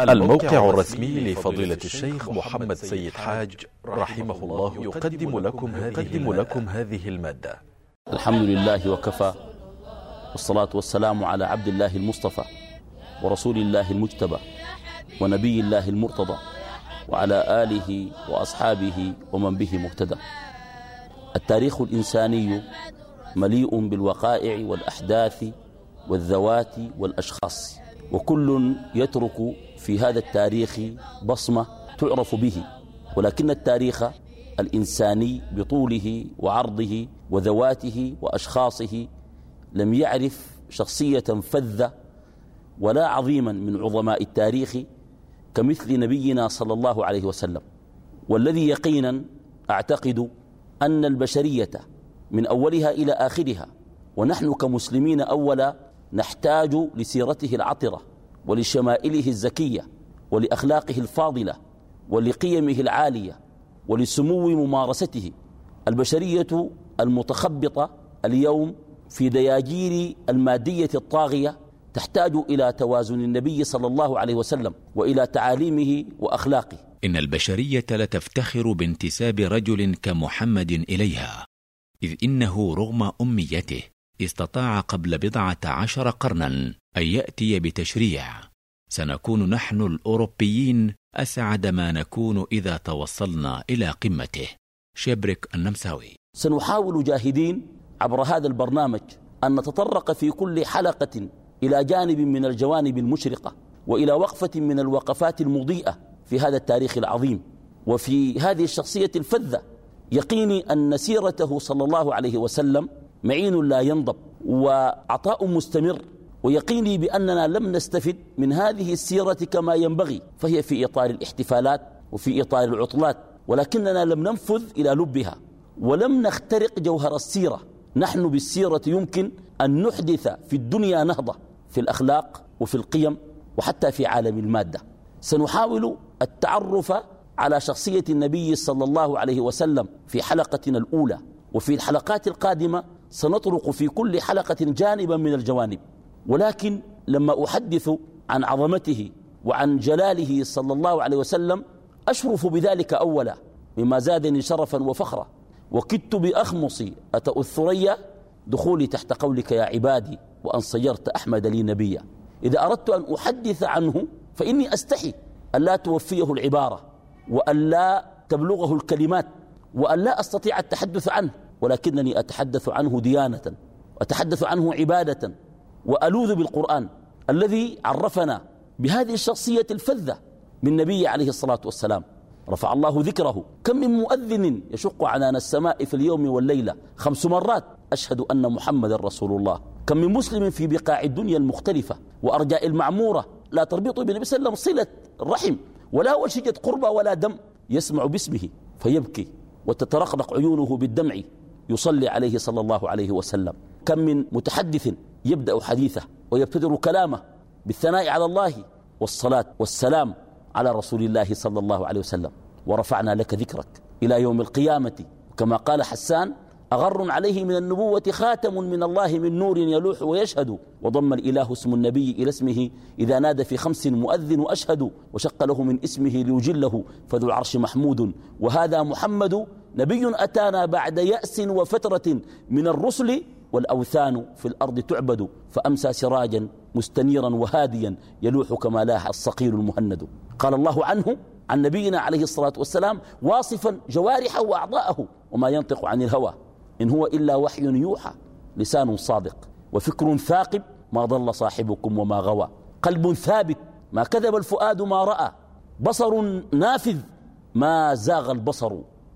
الموقع الرسمي لفضيلة الشيخ محمد سيد حاج رحمه الله يقدم لكم هذه, لكم هذه ا ل م ا د ة الحمد لله وكفى. والصلاة والسلام على عبد الله المصطفى ورسول الله المجتبى ونبي الله المرتضى وعلى آله وأصحابه ومن به مهتدى. التاريخ الإنساني مليء بالوقائع والأحداث والذوات والأشخاص. وكل يترك في هذا التاريخ بصمة تعرف به ولكن التاريخ الإنساني بطوله وعرضه وذواته وأشخاصه لم يعرف شخصية فذة ولا عظيما من عظماء التاريخ كمثل نبينا صلى الله عليه وسلم. والذي يقينا أعتقد أن البشرية من أولها إلى آخرها ونحن كمسلمين أولا نحتاج لسيرته العطرة ولشمائله الزكية ولأخلاقه الفاضلة ولقيمه العالية ولسمو ممارسته البشرية المتخبطة اليوم في دياجير المادية الطاغية تحتاج إلى توازن النبي صلى الله عليه وسلم وإلى تعاليمه وأخلاقه. إن البشرية لتفتخر بانتساب رجل كمحمد إليها إذ إنه رغم أميته استطاع قبل بضعة عشر قرنا أن يأتي بتشريع. سنكون نحن الأوروبيين أسعد ما نكون إذا توصلنا إلى قمته. شبرك النمساوي. سنحاول جاهدين عبر هذا البرنامج أن نتطرق في كل حلقة إلى جانب من الجوانب المشرقة وإلى وقفة من الوقفات المضيئة في هذا التاريخ العظيم. وفي هذه الشخصية الفذة يقيني أن سيرته صلى الله عليه وسلم معين لا ينضب وعطاء مستمر. ويقيني بأننا لم نستفد من هذه السيرة كما ينبغي فهي في إطار الاحتفالات وفي إطار العطلات ولكننا لم ننفذ إلى لبها ولم نخترق جوهر السيرة. نحن بالسيرة يمكن أن نحدث في الدنيا نهضة في الأخلاق وفي القيم وحتى في عالم المادة. سنحاول التعرف على شخصية النبي صلى الله عليه وسلم في حلقتنا الأولى وفي الحلقات القادمة سنطرق في كل حلقة جانبا من الجوانب. ولكن لما أحدث عن عظمته وعن جلاله صلى الله عليه وسلم أشرف بذلك أولا. مما زادني شرفا وفخرا. وكدت بأخمصي أتأ الثريا دخولي تحت قولك يا عبادي وأن صيرت أحمد لي نبيا. إذا أردت أن أحدث عنه فإني أستحي أن لا توفيه العبارة وأن لا تبلغه الكلمات وأن لا أستطيع التحدث عنه. ولكنني أتحدث عنه ديانة أتحدث عنه عبادة وألوذ بالقرآن الذي عرفنا بهذه الشخصية الفذة من نبي عليه الصلاة والسلام. رفع الله ذكره. كم من مؤذن يشق عنان السماء في اليوم والليلة؟ خمس مرات. أشهد أن محمد رسول الله. كم من مسلم في بقاع الدنيا المختلفة وأرجاء المعمورة لا تربط بنبي صلى الله عليه وسلم صلة الرحم ولا وشجة قربى ولا دم. يسمع باسمه فيبكي وتترقرق عيونه بالدمع. يصلي عليه صلى الله عليه وسلم. كم من متحدث يبدأ حديثه ويبتدر كلامه بالثناء على الله والصلاة والسلام على رسول الله صلى الله عليه وسلم. ورفعنا لك ذكرك إلى يوم القيامة. كما قال حسان أغر عليه من النبوة خاتم من الله من نور يلوح ويشهد. وضم الإله اسم النبي إلى اسمه. إذا نادى في خمس مؤذن وأشهد وشق له من اسمه ليجله. فذو العرش محمود. وهذا محمد نبي أتانا بعد يأس وفترة من الرسل والأوثان في الأرض تعبد. فأمسى سراجا مستنيرا وهاديا يلوح كما لاح الصقيل المهند. قال الله عنه عن نبينا عليه الصلاة والسلام واصفا جوارحه وأعضاءه. وما ينطق عن الهوى. إن هو إلا وحي يوحى لسان صادق. وفكر ثاقب ما ضل صاحبكم وما غوى. قلب ثابت ما كذب الفؤاد ما رأى. بصر نافذ ما زاغ البصر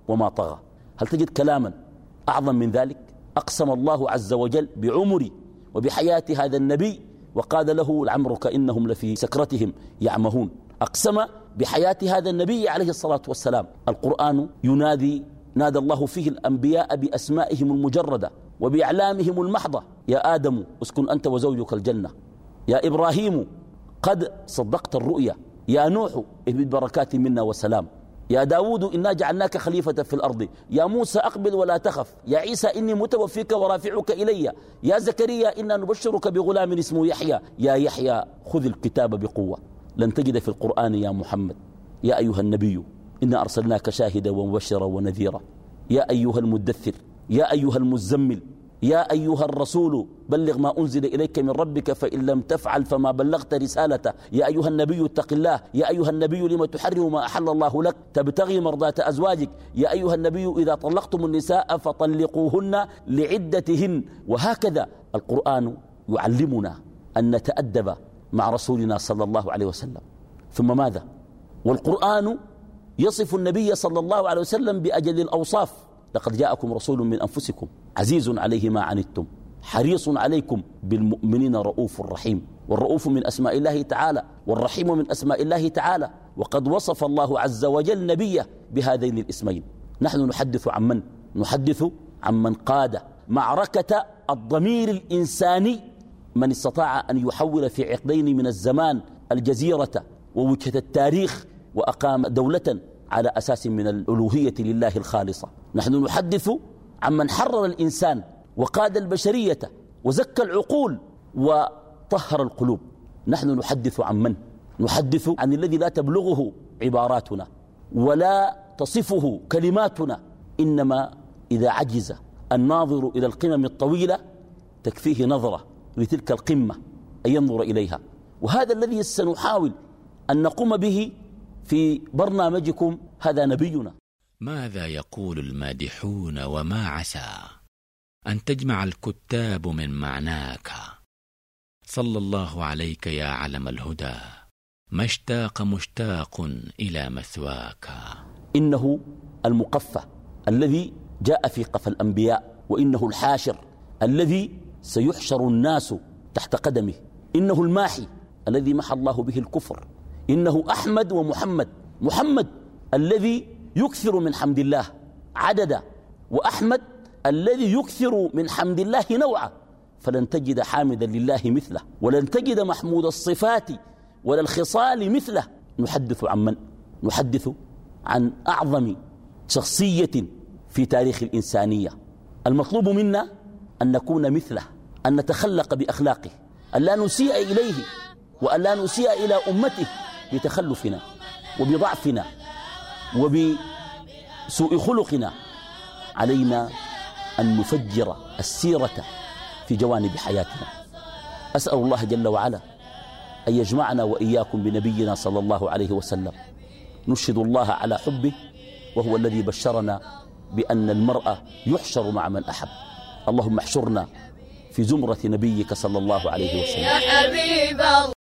وما طغى. هل تجد كلاما أعظم من ذلك؟ أقسم الله عز وجل بعمري وبحياة هذا النبي وقال له لعمرك إنهم لفي سكرتهم يعمهون. أقسم بحياة هذا النبي عليه الصلاة والسلام. القرآن ينادي نادى الله فيه الأنبياء بأسمائهم المجردة وبأعلامهم المحضة. يا آدم اسكن أنت وزوجك الجنة. يا إبراهيم قد صدقت الرؤيا. يا نوح اهبط بركات منا وسلام. يا داود إنا جعلناك خليفة في الأرض. يا موسى أقبل ولا تخف. يا عيسى إني متوفيك ورافعك إلي. يا زكريا إنا نبشرك بغلام اسمه يحيى. يا يحيى خذ الكتاب بقوة. لن تجد في القرآن يا محمد. يا أيها النبي إنا أرسلناك شاهدا ومبشرا ونذيرا. يا أيها المدثر يا أيها المزمل يا أيها الرسول بلغ ما أنزل إليك من ربك فإن لم تفعل فما بلغت رسالته. يا أيها النبي اتق الله. يا أيها النبي لما تحرم ما أحل الله لك؟ تبتغي مرضات أزواجك. يا أيها النبي إذا طلقتم النساء فطلقوهن لعدتهن. وهكذا القرآن يعلمنا أن نتأدب مع رسولنا صلى الله عليه وسلم. ثم ماذا؟ والقرآن يصف النبي صلى الله عليه وسلم بأجل الأوصاف. لقد جاءكم رسول من أنفسكم عزيز عليه ما عنتم حريص عليكم بالمؤمنين رؤوف رحيم والرؤوف من أسماء الله تعالى والرحيم من أسماء الله تعالى وقد وصف الله عز وجل نبيه بهذين الاسمين. نحن نحدث عن من؟ نحدث عن من قاد معركة الضمير الإنساني من استطاع أن يحول في عقدين من الزمان الجزيرة ووجهة التاريخ وأقام دولة على أساس من الألوهية لله الخالصة. نحن نحدث عمن حرر الإنسان وقاد البشرية وزكى العقول وطهر القلوب. نحن نحدث عن من؟ نحدث عن الذي لا تبلغه عباراتنا ولا تصفه كلماتنا. إنما إذا عجز الناظر إلى القمم الطويلة تكفيه نظرة لتلك القمة أن ينظر إليها. وهذا الذي سنحاول أن نقوم به في برنامجكم هذا نبينا. ماذا يقول المادحون وما عسى أن تجمع الكتاب من معناك؟ صلى الله عليك يا علم الهدى ما اشتاق مشتاق إلى مثواك. إنه المقفى الذي جاء في قفى الأنبياء وإنه الحاشر الذي سيحشر الناس تحت قدمه. إنه الماحي الذي محى الله به الكفر. إنه أحمد ومحمد. محمد الذي يكثر من حمد الله عددا وأحمد الذي يكثر من حمد الله نوعا. فلن تجد حامدا لله مثله ولن تجد محمود الصفات ولا الخصال مثله. نحدث عن من؟ نحدث عن أعظم شخصية في تاريخ الإنسانية. المطلوب منا أن نكون مثله أن نتخلق بأخلاقه أن لا نسيء إليه وأن لا نسيء إلى أمته. بتخلفنا وبضعفنا وبسوء خلقنا علينا أن نفجر السيرة في جوانب حياتنا. أسأل الله جل وعلا أن يجمعنا وإياكم بنبينا صلى الله عليه وسلم. نشهد الله على حبه وهو الذي بشرنا بأن المرأة يحشر مع من أحب. اللهم احشرنا في زمرة نبيك صلى الله عليه وسلم.